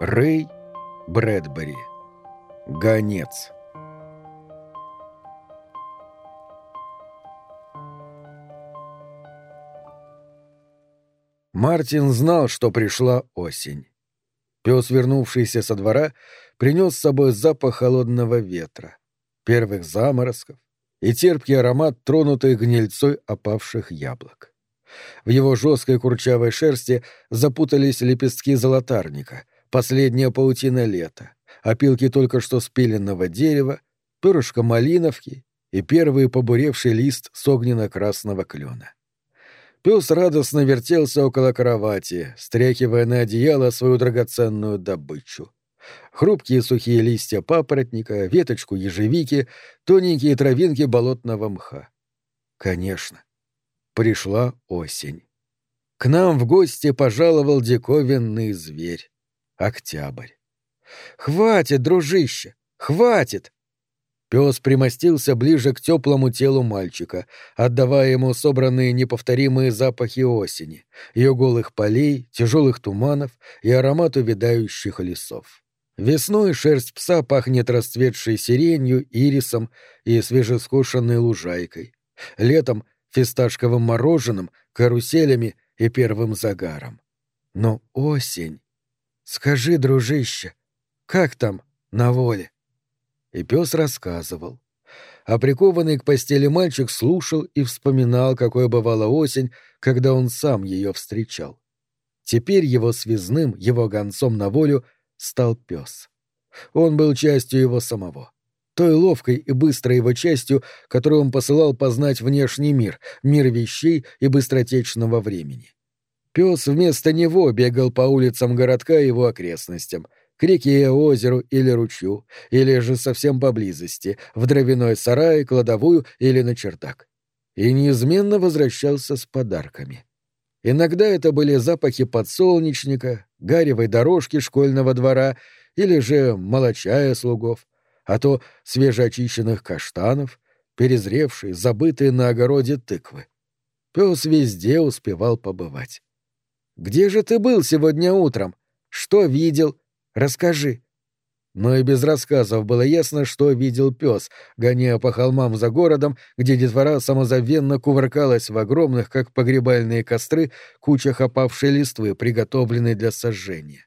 Рэй Брэдбери. Гонец. Мартин знал, что пришла осень. Пес, вернувшийся со двора, принес с собой запах холодного ветра, первых заморозков и терпкий аромат тронутой гнильцой опавших яблок. В его жесткой курчавой шерсти запутались лепестки золотарника — последняя паутина лета, опилки только что спиленного дерева, перышко малиновки и первый побуревший лист с огненно-красного клена. Пес радостно вертелся около кровати, стряхивая на одеяло свою драгоценную добычу. Хрупкие сухие листья папоротника, веточку ежевики, тоненькие травинки болотного мха. Конечно, пришла осень. К нам в гости пожаловал диковинный зверь. Октябрь. «Хватит, дружище! Хватит!» Пес примостился ближе к теплому телу мальчика, отдавая ему собранные неповторимые запахи осени, ее голых полей, тяжелых туманов и аромат увядающих лесов. Весной шерсть пса пахнет расцветшей сиренью, ирисом и свежескошенной лужайкой. Летом — фисташковым мороженым, каруселями и первым загаром. Но осень Скажи, дружище, как там на воле? И пес рассказывал. А прикованный к постели мальчик слушал и вспоминал, какой бывала осень, когда он сам ее встречал. Теперь его связным, его гонцом на волю стал пес. Он был частью его самого. Той ловкой и быстрой его частью, которую он посылал познать внешний мир, мир вещей и быстротечного времени. Пес вместо него бегал по улицам городка и его окрестностям, к реке, озеру или ручью, или же совсем поблизости, в дровяной сарай, кладовую или на чердак. И неизменно возвращался с подарками. Иногда это были запахи подсолнечника, гаревой дорожки школьного двора или же молочая слугов, а то свежеочищенных каштанов, перезревшие, забытые на огороде тыквы. Пес везде успевал побывать. Где же ты был сегодня утром? Что видел? Расскажи. Но и без рассказов было ясно, что видел пес, гоняя по холмам за городом, где детвора самозабвенно кувыркалась в огромных, как погребальные костры, кучах опавшей листвы, приготовленной для сожжения.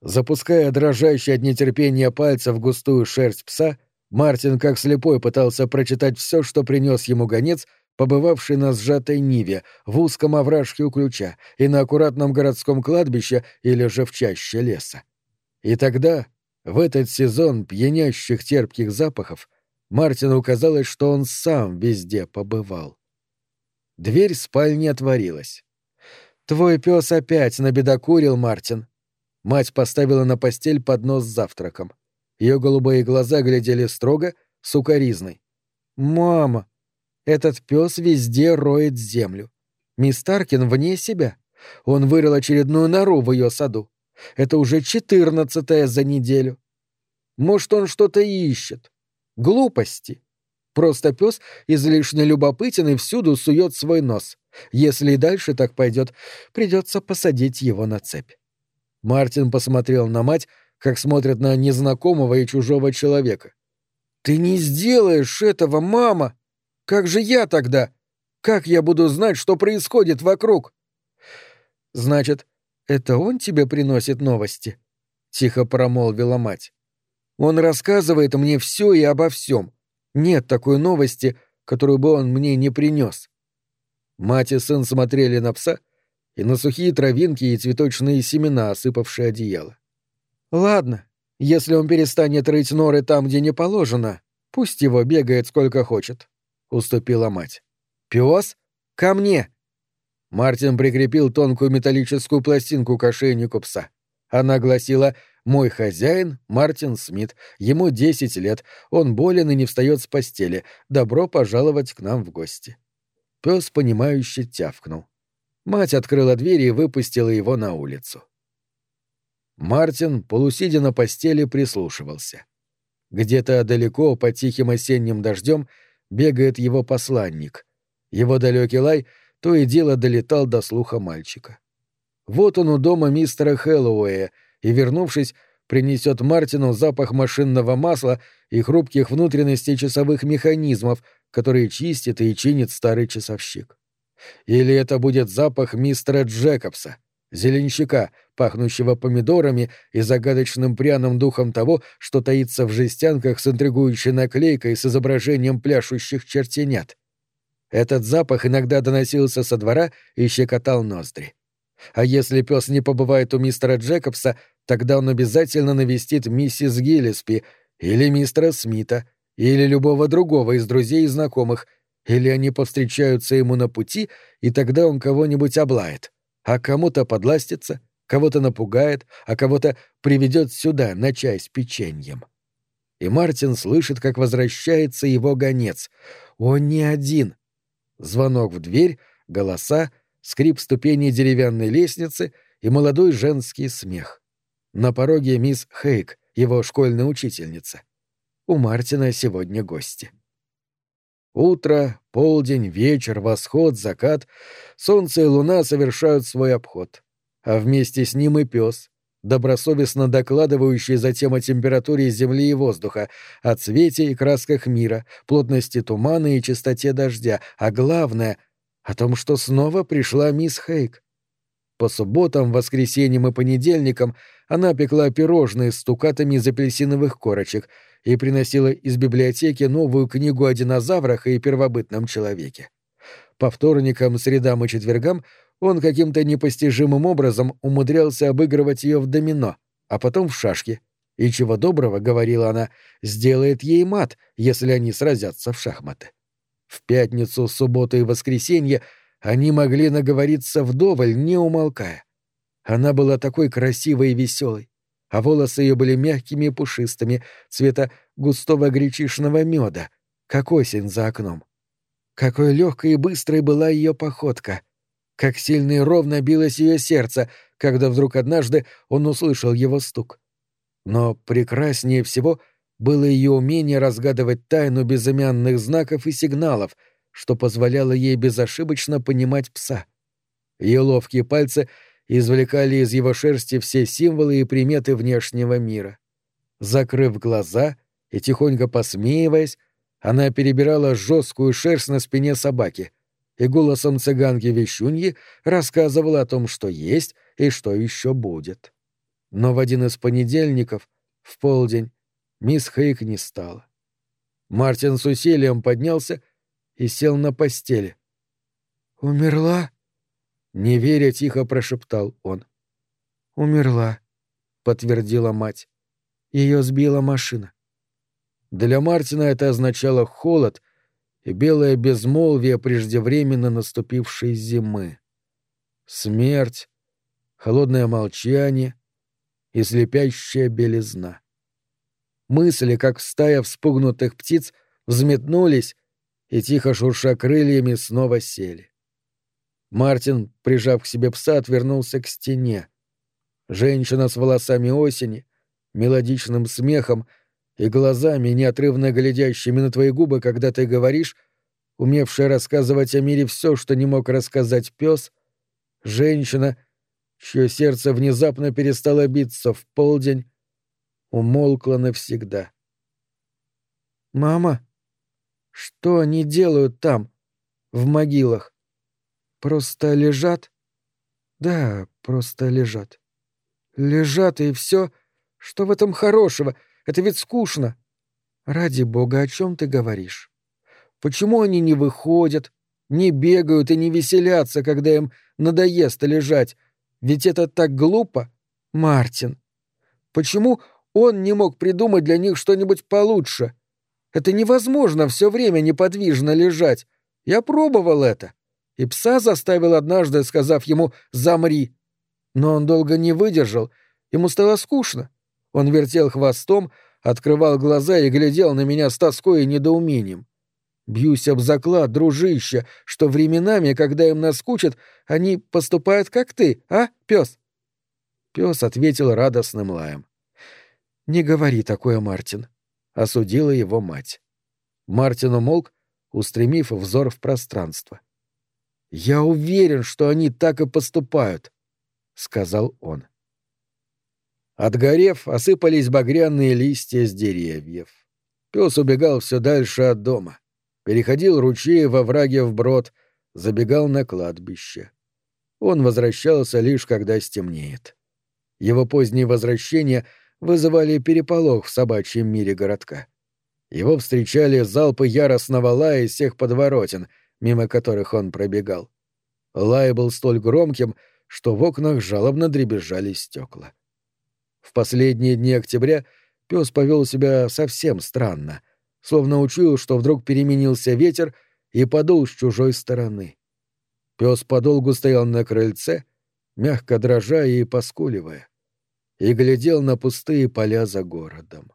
Запуская дрожащие от нетерпения пальца в густую шерсть пса, Мартин как слепой пытался прочитать все, что принес ему гонец, побывавший на сжатой Ниве, в узком овражке у ключа и на аккуратном городском кладбище или же в чаще леса. И тогда, в этот сезон пьянящих терпких запахов, Мартину казалось, что он сам везде побывал. Дверь спальни отворилась. «Твой пес опять набедокурил, Мартин». Мать поставила на постель поднос с завтраком. Ее голубые глаза глядели строго, сукоризной. «Мама, этот пес везде роет землю. Мисс Таркин вне себя. Он вырыл очередную нору в ее саду. Это уже четырнадцатая за неделю. Может, он что-то ищет. Глупости. Просто пес излишне любопытен и всюду сует свой нос. Если и дальше так пойдет, придется посадить его на цепь. Мартин посмотрел на мать, как смотрят на незнакомого и чужого человека. «Ты не сделаешь этого, мама!» Как же я тогда? Как я буду знать, что происходит вокруг? Значит, это он тебе приносит новости? Тихо промолвила мать. Он рассказывает мне все и обо всем. Нет такой новости, которую бы он мне не принес. Мать и сын смотрели на пса и на сухие травинки и цветочные семена, осыпавшие одеяло. Ладно, если он перестанет рыть норы там, где не положено, пусть его бегает сколько хочет уступила мать. «Пес? Ко мне!» Мартин прикрепил тонкую металлическую пластинку к ошейнику пса. Она гласила «Мой хозяин — Мартин Смит. Ему десять лет. Он болен и не встает с постели. Добро пожаловать к нам в гости». Пес, понимающе тявкнул. Мать открыла дверь и выпустила его на улицу. Мартин, полусидя на постели, прислушивался. Где-то далеко, под тихим осенним дождем, бегает его посланник. Его далекий лай то и дело долетал до слуха мальчика. Вот он у дома мистера Хэллоуэя, и, вернувшись, принесет Мартину запах машинного масла и хрупких внутренностей часовых механизмов, которые чистит и чинит старый часовщик. Или это будет запах мистера Джекобса, зеленщика, пахнущего помидорами и загадочным пряным духом того, что таится в жестянках с интригующей наклейкой с изображением пляшущих чертенят. Этот запах иногда доносился со двора и щекотал ноздри. А если пес не побывает у мистера Джекобса, тогда он обязательно навестит миссис Гиллиспи или мистера Смита, или любого другого из друзей и знакомых, или они повстречаются ему на пути, и тогда он кого-нибудь облает, а кому-то подластится, кого-то напугает, а кого-то приведет сюда на чай с печеньем. И Мартин слышит, как возвращается его гонец. Он не один. Звонок в дверь, голоса, скрип ступеней деревянной лестницы и молодой женский смех. На пороге мисс Хейк, его школьная учительница. У Мартина сегодня гости. Утро, полдень, вечер, восход, закат, солнце и луна совершают свой обход. А вместе с ним и пес, добросовестно докладывающий затем о температуре земли и воздуха, о цвете и красках мира, плотности тумана и чистоте дождя, а главное — о том, что снова пришла мисс Хейк. По субботам, воскресеньям и понедельникам она пекла пирожные с стукатами из апельсиновых корочек и приносила из библиотеки новую книгу о динозаврах и первобытном человеке. По вторникам, средам и четвергам он каким-то непостижимым образом умудрялся обыгрывать ее в домино, а потом в шашки. И чего доброго, говорила она, сделает ей мат, если они сразятся в шахматы. В пятницу, субботу и воскресенье они могли наговориться вдоволь, не умолкая. Она была такой красивой и веселой, а волосы ее были мягкими и пушистыми, цвета густого гречишного меда, как осень за окном. Какой легкой и быстрой была ее походка, как сильно и ровно билось ее сердце, когда вдруг однажды он услышал его стук. Но прекраснее всего — было ее умение разгадывать тайну безымянных знаков и сигналов, что позволяло ей безошибочно понимать пса. Ее ловкие пальцы извлекали из его шерсти все символы и приметы внешнего мира. Закрыв глаза и тихонько посмеиваясь, она перебирала жесткую шерсть на спине собаки и голосом цыганки-вещуньи рассказывала о том, что есть и что еще будет. Но в один из понедельников, в полдень, Мисс Хейк не стала. Мартин с усилием поднялся и сел на постели. «Умерла?» Не веря, тихо прошептал он. «Умерла», — подтвердила мать. Ее сбила машина. Для Мартина это означало холод и белое безмолвие преждевременно наступившей зимы. Смерть, холодное молчание и слепящая белизна. Мысли, как стая вспугнутых птиц, взметнулись и, тихо шурша крыльями, снова сели. Мартин, прижав к себе пса, отвернулся к стене. Женщина с волосами осени, мелодичным смехом и глазами, неотрывно глядящими на твои губы, когда ты говоришь, умевшая рассказывать о мире все, что не мог рассказать пес, женщина, чье сердце внезапно перестало биться в полдень, умолкла навсегда. «Мама, что они делают там, в могилах? Просто лежат?» «Да, просто лежат. Лежат и все. Что в этом хорошего? Это ведь скучно. Ради бога, о чем ты говоришь? Почему они не выходят, не бегают и не веселятся, когда им надоест лежать? Ведь это так глупо, Мартин. Почему он не мог придумать для них что-нибудь получше. Это невозможно все время неподвижно лежать. Я пробовал это. И пса заставил однажды, сказав ему «замри». Но он долго не выдержал, ему стало скучно. Он вертел хвостом, открывал глаза и глядел на меня с тоской и недоумением. Бьюсь об заклад, дружище, что временами, когда им наскучит, они поступают как ты, а, пес? Пес ответил радостным лаем. «Не говори такое, Мартин», — осудила его мать. Мартин умолк, устремив взор в пространство. «Я уверен, что они так и поступают», — сказал он. Отгорев, осыпались багряные листья с деревьев. Пес убегал все дальше от дома, переходил ручей во враге вброд, забегал на кладбище. Он возвращался лишь когда стемнеет. Его поздние возвращения вызывали переполох в собачьем мире городка. Его встречали залпы яростного лая из всех подворотен, мимо которых он пробегал. Лай был столь громким, что в окнах жалобно дребезжали стекла. В последние дни октября пес повел себя совсем странно, словно учуял, что вдруг переменился ветер и подул с чужой стороны. Пес подолгу стоял на крыльце, мягко дрожа и поскуливая, и глядел на пустые поля за городом.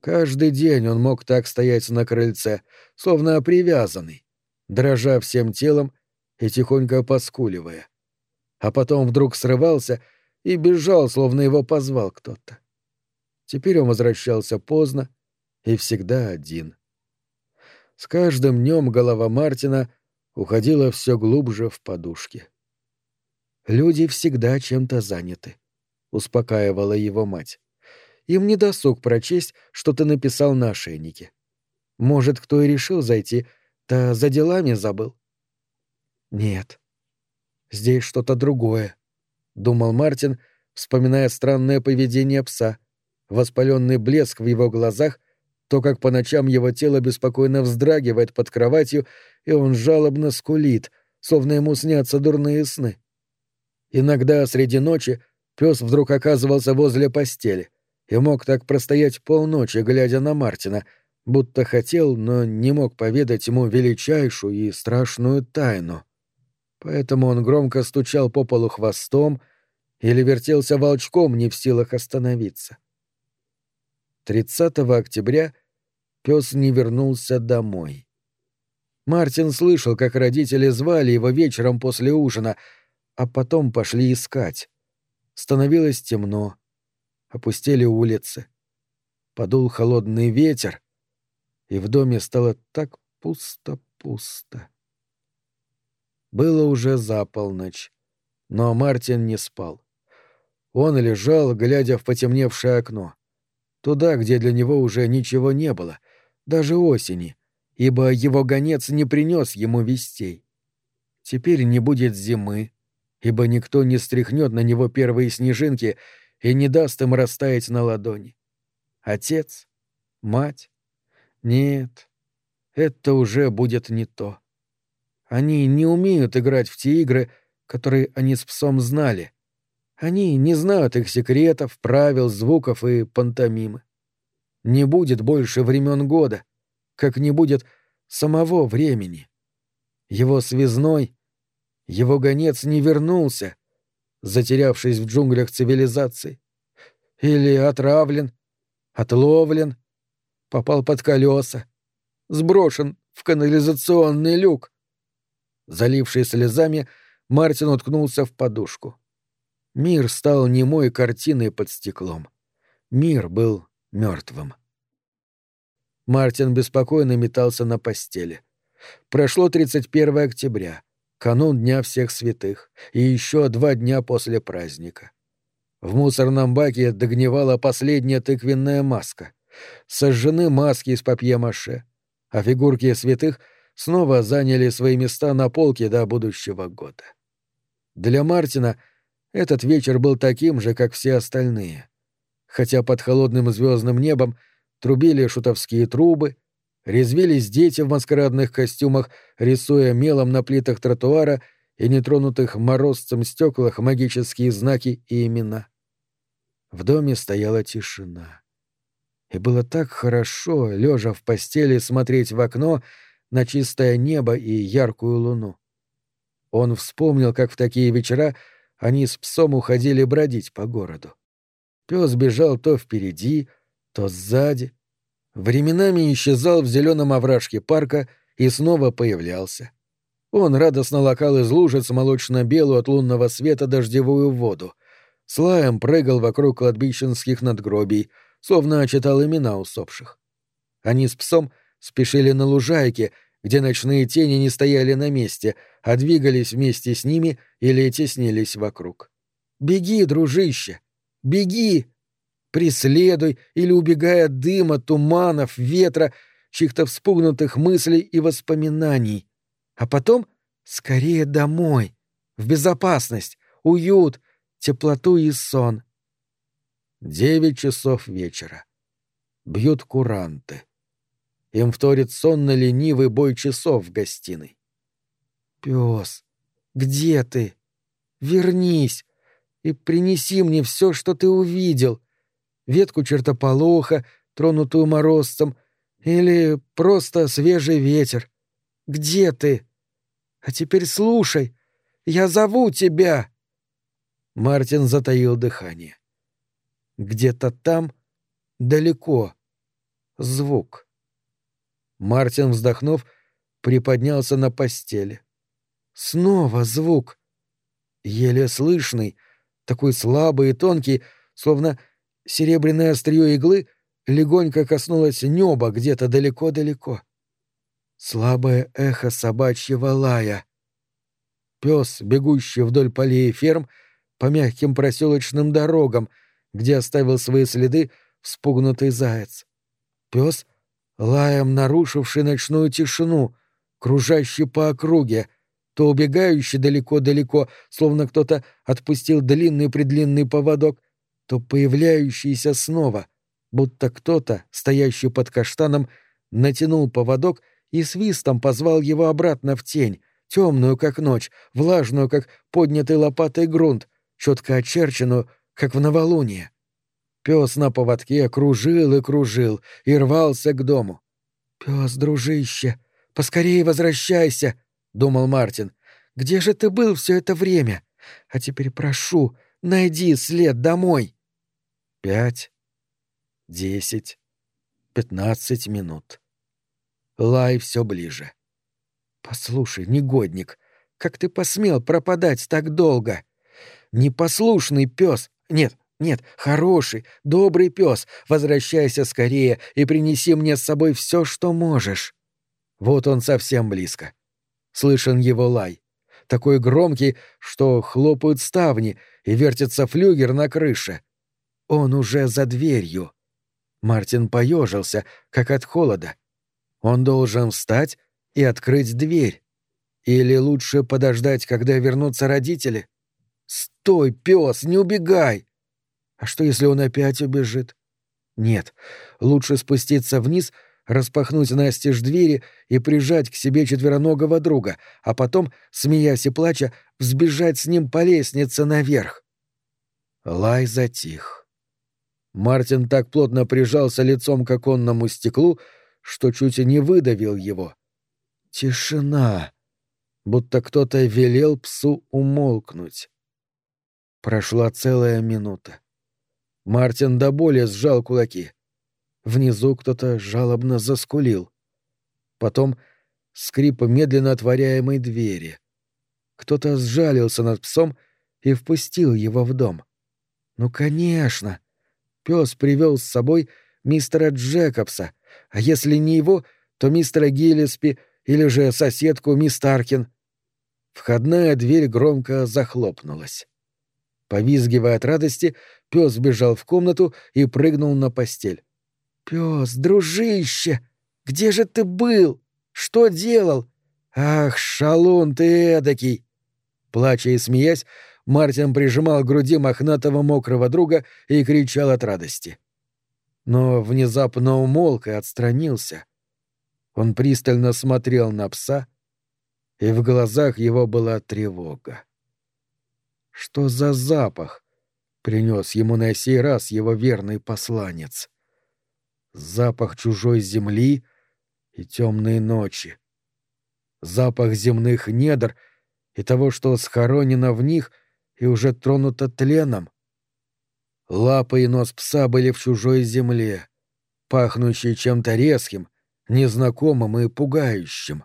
Каждый день он мог так стоять на крыльце, словно привязанный, дрожа всем телом и тихонько поскуливая. А потом вдруг срывался — и бежал, словно его позвал кто-то. Теперь он возвращался поздно и всегда один. С каждым днем голова Мартина уходила все глубже в подушки. «Люди всегда чем-то заняты», — успокаивала его мать. «Им не досуг прочесть, что ты написал на ошейнике. Может, кто и решил зайти, то за делами забыл?» «Нет. Здесь что-то другое», — думал Мартин, вспоминая странное поведение пса, воспаленный блеск в его глазах, то, как по ночам его тело беспокойно вздрагивает под кроватью, и он жалобно скулит, словно ему снятся дурные сны. Иногда среди ночи пес вдруг оказывался возле постели и мог так простоять полночи, глядя на Мартина, будто хотел, но не мог поведать ему величайшую и страшную тайну — Поэтому он громко стучал по полу хвостом или вертелся волчком, не в силах остановиться. 30 октября пес не вернулся домой. Мартин слышал, как родители звали его вечером после ужина, а потом пошли искать. Становилось темно. Опустели улицы. Подул холодный ветер, и в доме стало так пусто-пусто. Было уже за полночь, но Мартин не спал. Он лежал, глядя в потемневшее окно. Туда, где для него уже ничего не было, даже осени, ибо его гонец не принес ему вестей. Теперь не будет зимы, ибо никто не стряхнет на него первые снежинки и не даст им растаять на ладони. Отец? Мать? Нет, это уже будет не то. Они не умеют играть в те игры, которые они с псом знали. Они не знают их секретов, правил, звуков и пантомимы. Не будет больше времен года, как не будет самого времени. Его связной, его гонец не вернулся, затерявшись в джунглях цивилизации. Или отравлен, отловлен, попал под колеса, сброшен в канализационный люк. Заливший слезами, Мартин уткнулся в подушку. Мир стал немой картиной под стеклом. Мир был мертвым. Мартин беспокойно метался на постели. Прошло 31 октября, канун Дня всех святых, и еще два дня после праздника. В мусорном баке догнивала последняя тыквенная маска. Сожжены маски из папье-маше, а фигурки святых — снова заняли свои места на полке до будущего года. Для Мартина этот вечер был таким же, как все остальные. Хотя под холодным звездным небом трубили шутовские трубы, резвились дети в маскарадных костюмах, рисуя мелом на плитах тротуара и нетронутых морозцем стеклах магические знаки и имена. В доме стояла тишина. И было так хорошо, лежа в постели, смотреть в окно — на чистое небо и яркую луну. Он вспомнил, как в такие вечера они с псом уходили бродить по городу. Пес бежал то впереди, то сзади. Временами исчезал в зеленом овражке парка и снова появлялся. Он радостно лакал из лужиц молочно-белую от лунного света дождевую воду. С лаем прыгал вокруг кладбищенских надгробий, словно читал имена усопших. Они с псом спешили на лужайке, где ночные тени не стояли на месте, а двигались вместе с ними или теснились вокруг. «Беги, дружище! Беги! Преследуй или убегай от дыма, туманов, ветра, чьих-то вспугнутых мыслей и воспоминаний. А потом скорее домой, в безопасность, уют, теплоту и сон. Девять часов вечера. Бьют куранты. Им вторит сонно-ленивый бой часов в гостиной. Пес, где ты? Вернись и принеси мне все, что ты увидел. Ветку чертополоха, тронутую морозцем, или просто свежий ветер. Где ты? А теперь слушай, я зову тебя. Мартин затаил дыхание. Где-то там, далеко, звук. Мартин, вздохнув, приподнялся на постели. Снова звук. Еле слышный, такой слабый и тонкий, словно серебряное острие иглы легонько коснулось неба где-то далеко-далеко. Слабое эхо собачьего лая. Пес, бегущий вдоль полей ферм, по мягким проселочным дорогам, где оставил свои следы вспугнутый заяц. Пес, лаем нарушивший ночную тишину, кружащий по округе, то убегающий далеко-далеко, словно кто-то отпустил длинный-предлинный поводок, то появляющийся снова, будто кто-то, стоящий под каштаном, натянул поводок и свистом позвал его обратно в тень, темную, как ночь, влажную, как поднятый лопатой грунт, четко очерченную, как в новолуние. Пес на поводке кружил и кружил и рвался к дому. Пес, дружище, поскорее возвращайся, — думал Мартин. «Где же ты был все это время? А теперь прошу, найди след домой». Пять, десять, пятнадцать минут. Лай все ближе. «Послушай, негодник, как ты посмел пропадать так долго? Непослушный пес, нет, нет, хороший, добрый пес, возвращайся скорее и принеси мне с собой все, что можешь». Вот он совсем близко. Слышен его лай. Такой громкий, что хлопают ставни и вертится флюгер на крыше. Он уже за дверью. Мартин поежился, как от холода. Он должен встать и открыть дверь. Или лучше подождать, когда вернутся родители? Стой, пес, не убегай! А что, если он опять убежит? Нет, лучше спуститься вниз — распахнуть настежь двери и прижать к себе четвероногого друга, а потом, смеясь и плача, взбежать с ним по лестнице наверх. Лай затих. Мартин так плотно прижался лицом к оконному стеклу, что чуть и не выдавил его. Тишина. Будто кто-то велел псу умолкнуть. Прошла целая минута. Мартин до боли сжал кулаки. Внизу кто-то жалобно заскулил. Потом скрип медленно отворяемой двери. Кто-то сжалился над псом и впустил его в дом. Ну, конечно. Пес привел с собой мистера Джекобса, а если не его, то мистера Гиллиспи или же соседку мисс Таркин. Входная дверь громко захлопнулась. Повизгивая от радости, пес бежал в комнату и прыгнул на постель. Пес, дружище, где же ты был? Что делал? Ах, шалун ты эдакий! Плача и смеясь, Мартин прижимал к груди мохнатого мокрого друга и кричал от радости. Но внезапно умолк и отстранился. Он пристально смотрел на пса, и в глазах его была тревога. Что за запах принес ему на сей раз его верный посланец? запах чужой земли и темные ночи, запах земных недр и того, что схоронено в них и уже тронуто тленом. Лапы и нос пса были в чужой земле, пахнущие чем-то резким, незнакомым и пугающим.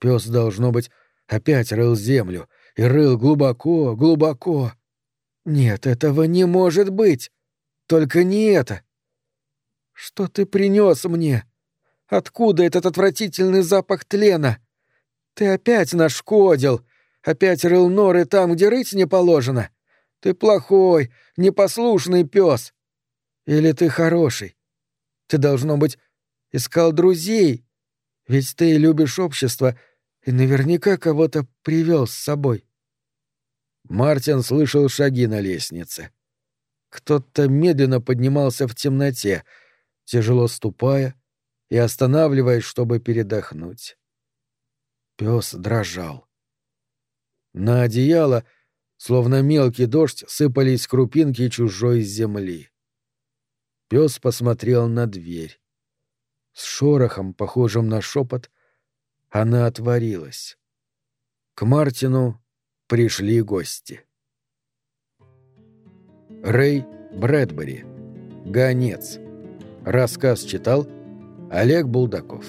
Пес, должно быть, опять рыл землю, и рыл глубоко, глубоко. Нет, этого не может быть! Только не это! «Что ты принес мне? Откуда этот отвратительный запах тлена? Ты опять нашкодил, опять рыл норы там, где рыть не положено. Ты плохой, непослушный пес. Или ты хороший? Ты, должно быть, искал друзей, ведь ты любишь общество и наверняка кого-то привел с собой. Мартин слышал шаги на лестнице. Кто-то медленно поднимался в темноте, тяжело ступая и останавливаясь, чтобы передохнуть. Пес дрожал. На одеяло, словно мелкий дождь, сыпались крупинки чужой земли. Пес посмотрел на дверь. С шорохом, похожим на шепот, она отворилась. К Мартину пришли гости. Рэй Брэдбери. Гонец. Рассказ читал Олег Булдаков.